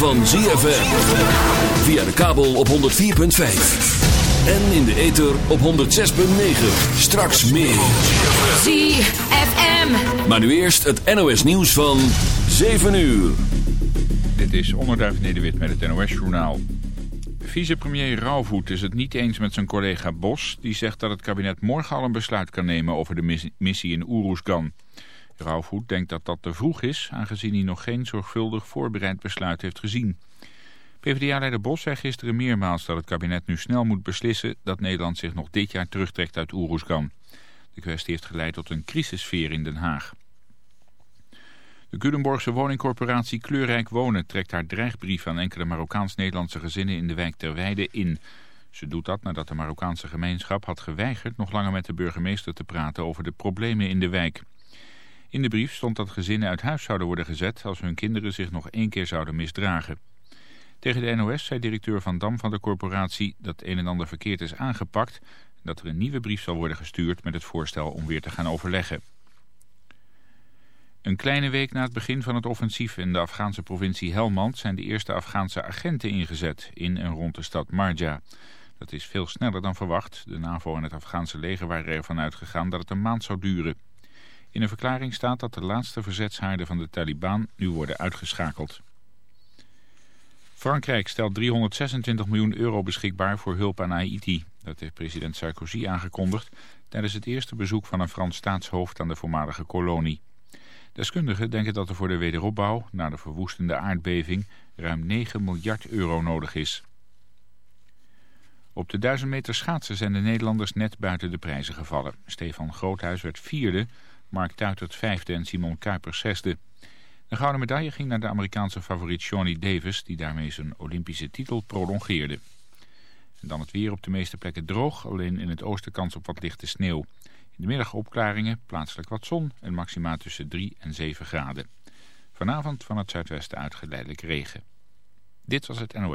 van ZFM. Via de kabel op 104.5. En in de ether op 106.9. Straks meer. ZFM. Maar nu eerst het NOS nieuws van 7 uur. Dit is Onderduif Nederwit met het NOS-journaal. Vicepremier Rauwvoet is het niet eens met zijn collega Bos... die zegt dat het kabinet morgen al een besluit kan nemen over de missie in Oeroesgan. Rauwvoet denkt dat dat te vroeg is... aangezien hij nog geen zorgvuldig voorbereid besluit heeft gezien. PvdA-leider Bos zei gisteren meermaals dat het kabinet nu snel moet beslissen... dat Nederland zich nog dit jaar terugtrekt uit Oeroesgan. De kwestie heeft geleid tot een crisissfeer in Den Haag. De Culemborgse woningcorporatie Kleurrijk Wonen trekt haar dreigbrief aan enkele Marokkaans-Nederlandse gezinnen in de wijk Terweide in. Ze doet dat nadat de Marokkaanse gemeenschap had geweigerd nog langer met de burgemeester te praten over de problemen in de wijk. In de brief stond dat gezinnen uit huis zouden worden gezet als hun kinderen zich nog één keer zouden misdragen. Tegen de NOS zei directeur Van Dam van de corporatie dat een en ander verkeerd is aangepakt en dat er een nieuwe brief zal worden gestuurd met het voorstel om weer te gaan overleggen. Een kleine week na het begin van het offensief in de Afghaanse provincie Helmand zijn de eerste Afghaanse agenten ingezet in en rond de stad Marja. Dat is veel sneller dan verwacht. De NAVO en het Afghaanse leger waren ervan uitgegaan dat het een maand zou duren. In een verklaring staat dat de laatste verzetshaarden van de Taliban nu worden uitgeschakeld. Frankrijk stelt 326 miljoen euro beschikbaar voor hulp aan Haiti. Dat heeft president Sarkozy aangekondigd tijdens het eerste bezoek van een Frans staatshoofd aan de voormalige kolonie. Deskundigen denken dat er voor de wederopbouw, na de verwoestende aardbeving, ruim 9 miljard euro nodig is. Op de 1000 meter schaatsen zijn de Nederlanders net buiten de prijzen gevallen. Stefan Groothuis werd vierde, Mark Tuitert vijfde en Simon Kuipers zesde. De gouden medaille ging naar de Amerikaanse favoriet Shawnee Davis... die daarmee zijn Olympische titel prolongeerde. En dan het weer op de meeste plekken droog, alleen in het oosten kans op wat lichte sneeuw. In de middag opklaringen, plaatselijk wat zon en maxima tussen 3 en 7 graden. Vanavond van het zuidwesten uit geleidelijk regen. Dit was het NOS.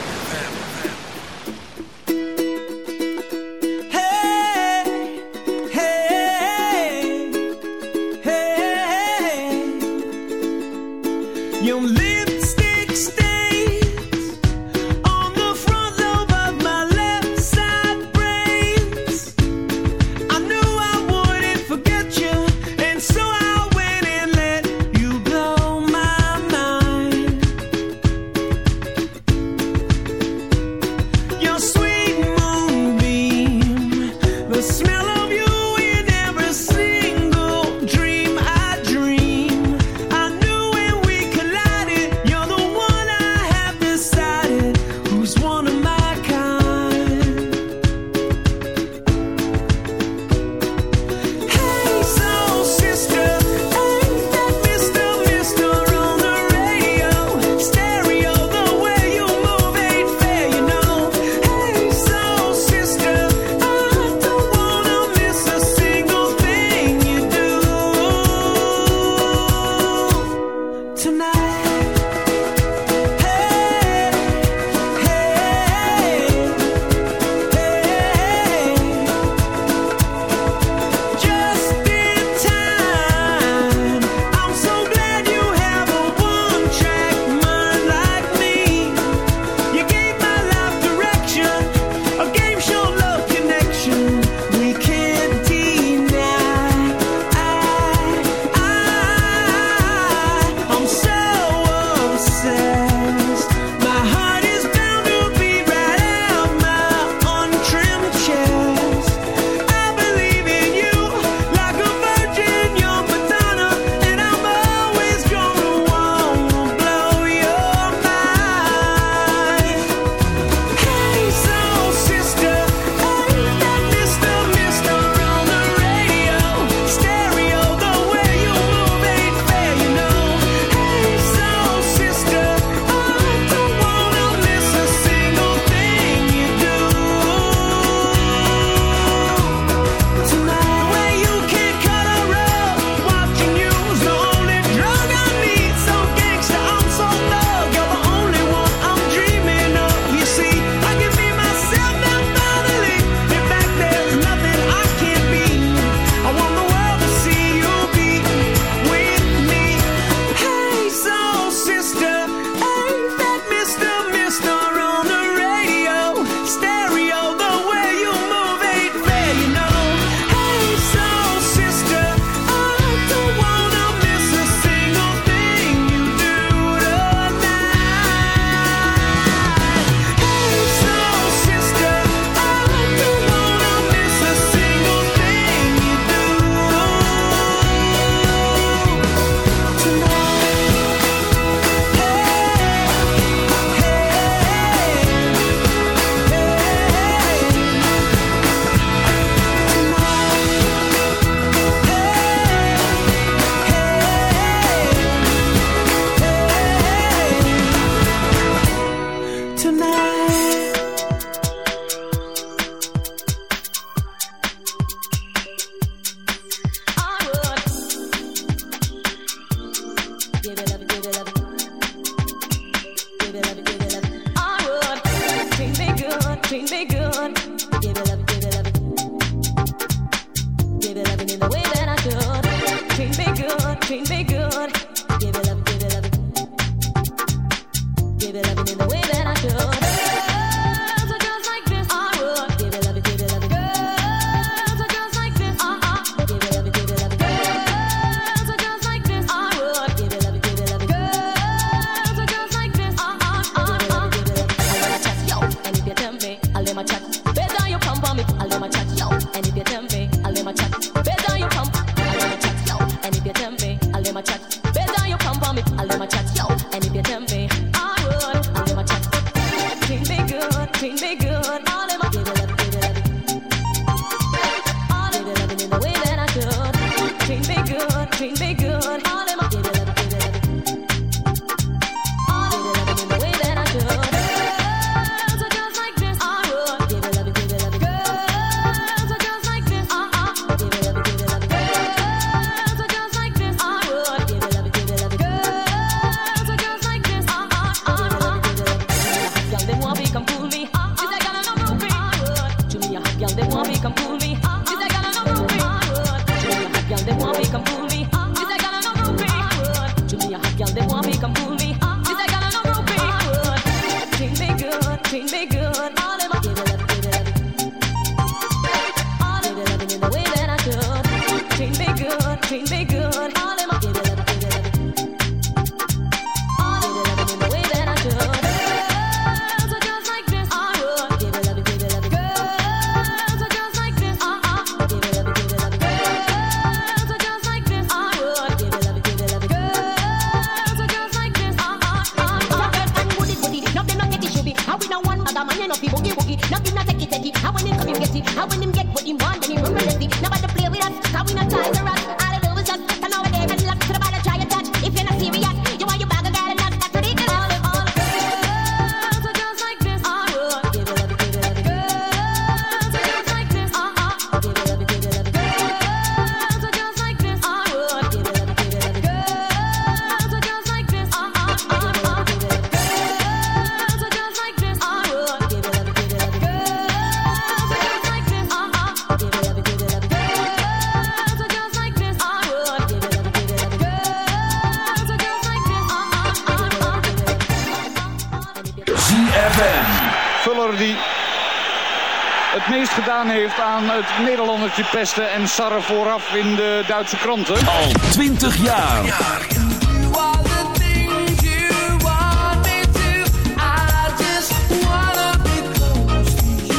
beetje pesten en sarre vooraf in de Duitse kranten. Al 20 jaar.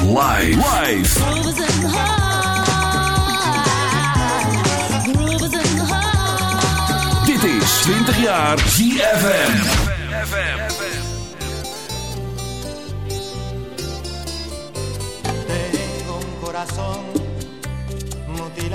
Live. Live. Dit is 20 jaar ZFM. Tengo un corazón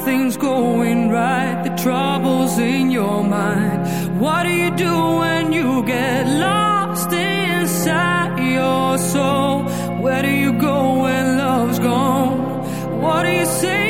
nothing's going right, the trouble's in your mind. What do you do when you get lost inside your soul? Where do you go when love's gone? What do you say?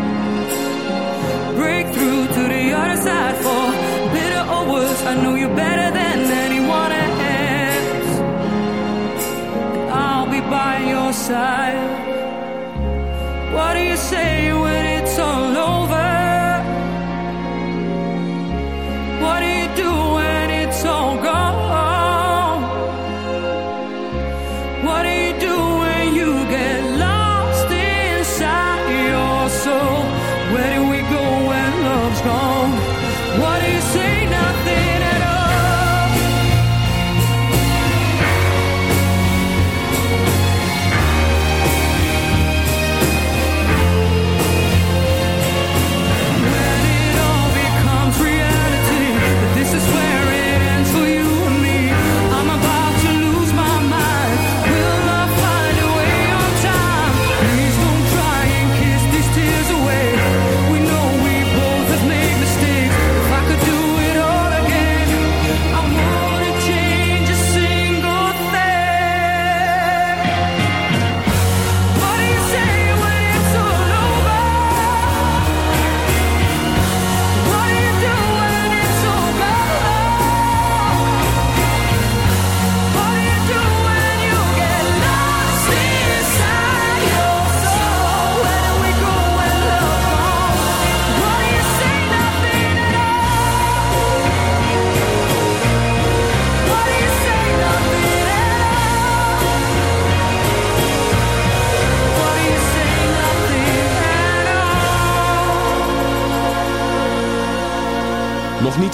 decide for better or worse. I know you better than anyone else. And I'll be by your side. What do you say?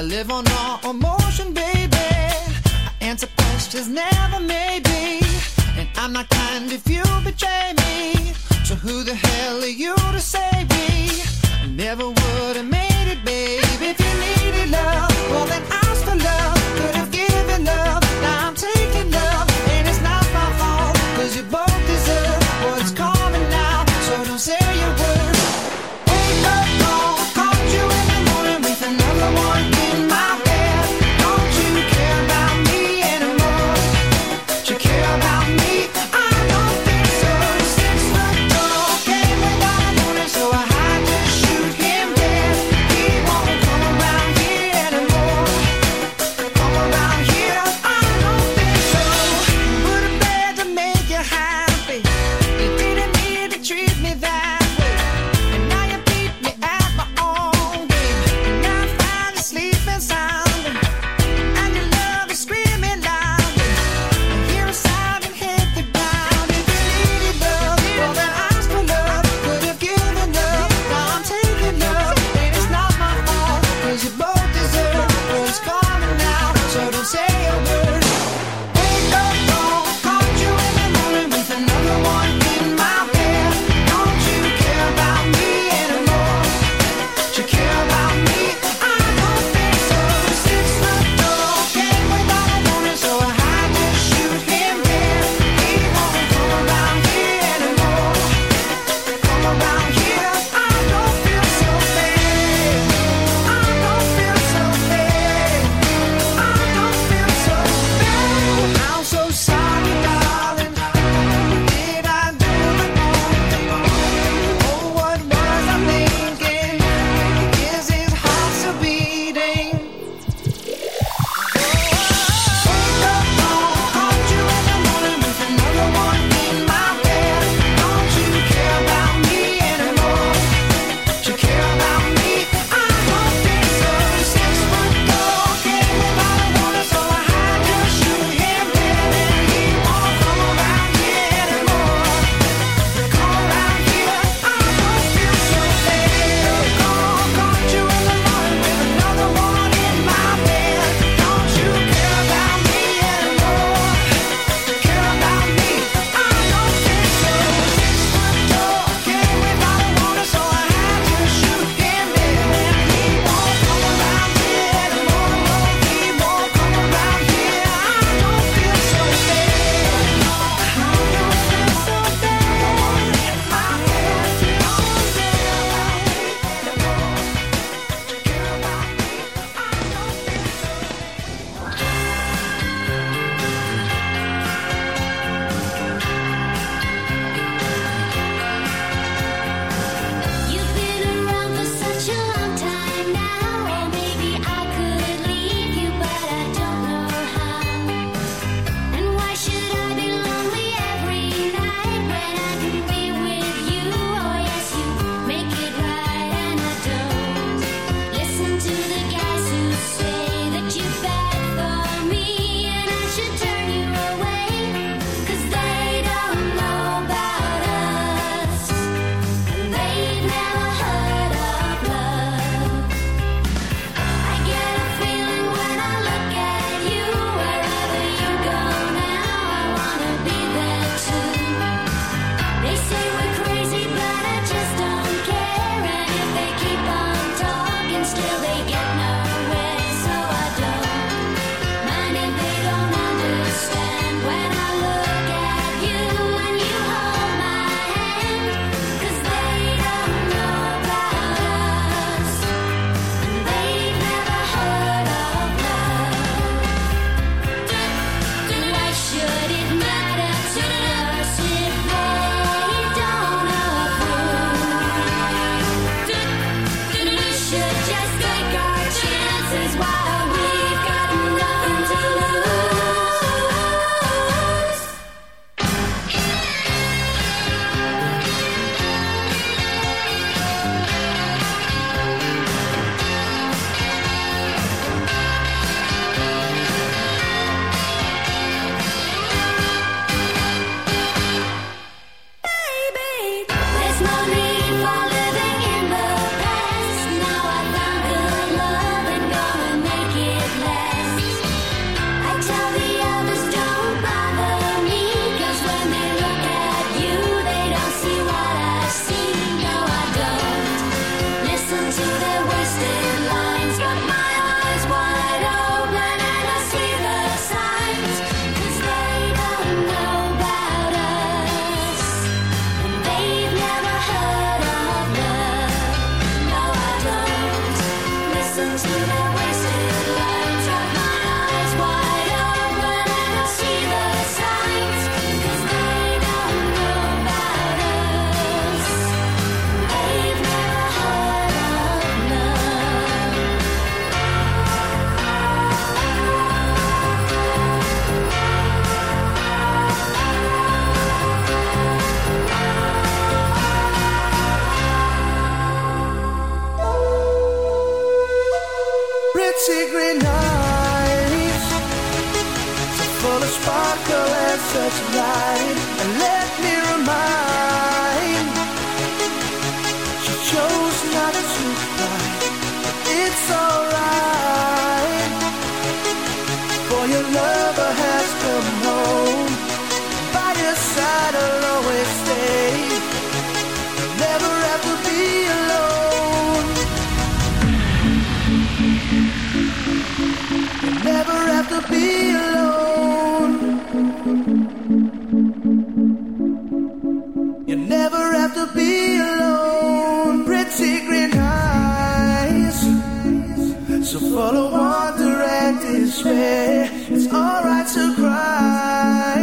I live on all emotion, baby. I answer questions, never maybe. And I'm not kind if you betray me. So who the hell are you to save me? I never would have made sparkle and such light. And let me remind follow one wonder and despair. It's alright to cry,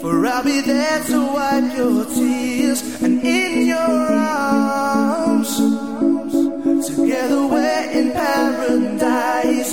for I'll be there to wipe your tears and in your arms. Together we're in paradise.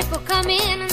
Ship will come in